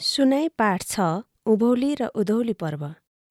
सुनाइ पाठ छ उभौली र उधौली पर्व।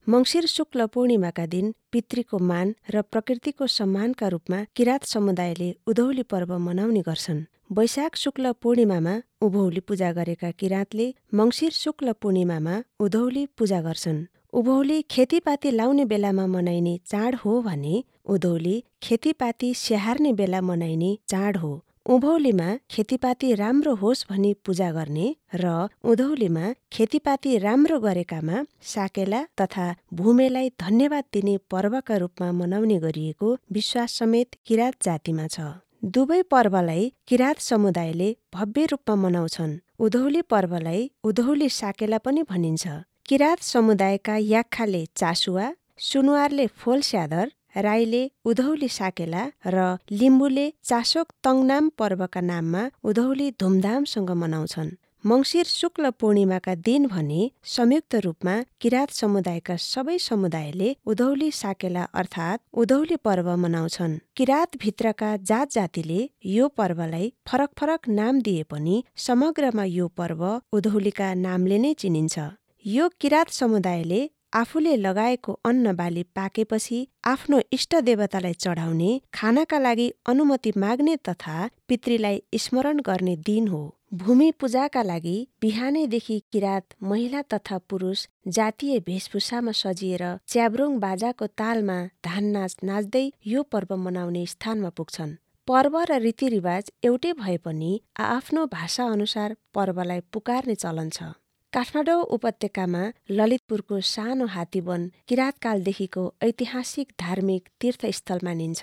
मङ्सिर शुक्ल पूर्णिमाका दिन पितृको मान र प्रकृतिको सम्मानका रूपमा किराँत समुदायले उधौली पर्व मनाउने गर्छन्। वैशाख शुक्ल पूर्णिमामा उभौली पूजा गरेका किराँतले मङ्सिर शुक्ल पूर्णिमामा उधौली पूजा गर्छन्। उभौली खेतीपाती लाउने बेलामा मनाइने चाड हो भने उधौली खेतीपाती स्याहार्ने बेला मनाइने चाड हो। उभौलीमा खेतीपाती राम्रो होस् भनी पूजा गर्ने र उधौलीमा खेतीपाती राम्रो गरेकामा साकेला तथा भूमेलाई धन्यवाद दिने पर्वका रूपमा मनाउने गरिएको विश्वास समेत किराँत जातिमा छ। दुवै पर्वलाई किराँत समुदायले भव्य रूपमा मनाउँछन्। उधौली पर्वलाई उधौली साकेला पनि भनिन्छ। किराँत समुदायका याख्खाले चासुवा सुनुवारले फोल स्यादर राईले उधौली साकेला र लिम्बूले चासोक तङनाम पर्वका नाममा उधौली धुमधामसँग मनाउँछन्। मङ्सिर शुक्ल पूर्णिमाका दिन भने संयुक्त रूपमा किराँत समुदायका सबै समुदायले उधौली साकेला अर्थात् उधौली पर्व मनाउँछन्। किराँत भित्रका जात जातिले यो पर्वलाई फरक फरक नाम दिए पनि समग्रमा यो पर्व उधौलीका नामले नै चिनिन्छ। यो किराँत समुदायले आफूले लगाएको अन्न बाली पाकेपछि आफ्नो इष्ट देवतालाई चढाउने खानाका लागि अनुमति माग्ने तथा पितृलाई स्मरण गर्ने दिन हो। भूमि पूजाका लागि बिहानैदेखि किराँत महिला तथा पुरुष जातीय वेशभूषामा सजिएर च्याब्रुङ बाजाको तालमा धान नाच नाच्दै यो पर्व मनाउने स्थानमा पुग्छन्। पर्व र रीतिरिवाज एउटै भए पनि आआफ्नो भाषा अनुसार पर्वलाई पुकार्ने चलन छ। काठमाडौँ उपत्यकामा ललितपुरको सानो हात्तीवन किराँतकालदेखिको ऐतिहासिक धार्मिक तीर्थस्थल मानिन्छ।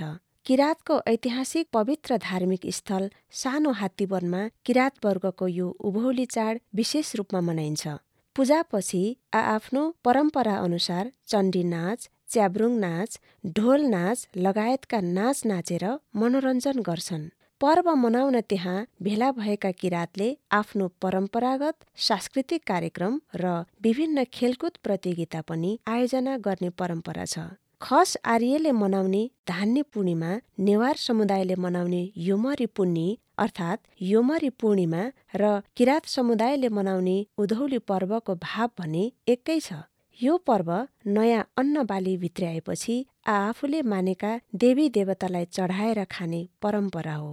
किराँतको ऐतिहासिक पवित्र धार्मिक स्थल सानो हात्तीवनमा किराँत वर्गको यो उभौली चाड विशेष रूपमा मनाइन्छ। पूजापछि आआफ्नो परम्परा अनुसार चण्डी नाच च्याब्रुङ नाच ढोल नाच लगायतका नाच नाचेर मनोरञ्जन गर्छन्। पर्व मनाउन त्यहाँ भेला भएका किराँतले आफ्नो परम्परागत सांस्कृतिक कार्यक्रम र विभिन्न खेलकुद प्रतियोगिता पनि आयोजना गर्ने परम्परा छ। खस आर्यले मनाउने धान्य पूर्णिमा नेवार समुदायले मनाउने योमरी पुन्नी अर्थात् योमरी पूर्णिमा र किराँत समुदायले मनाउने उधौली पर्वको भाव भने एकै छ। यो पर्व नयाँ अन्न बाली भित्र्याएपछि आफूले मानेका देवी देवतालाई चढाएर खाने परम्परा हो।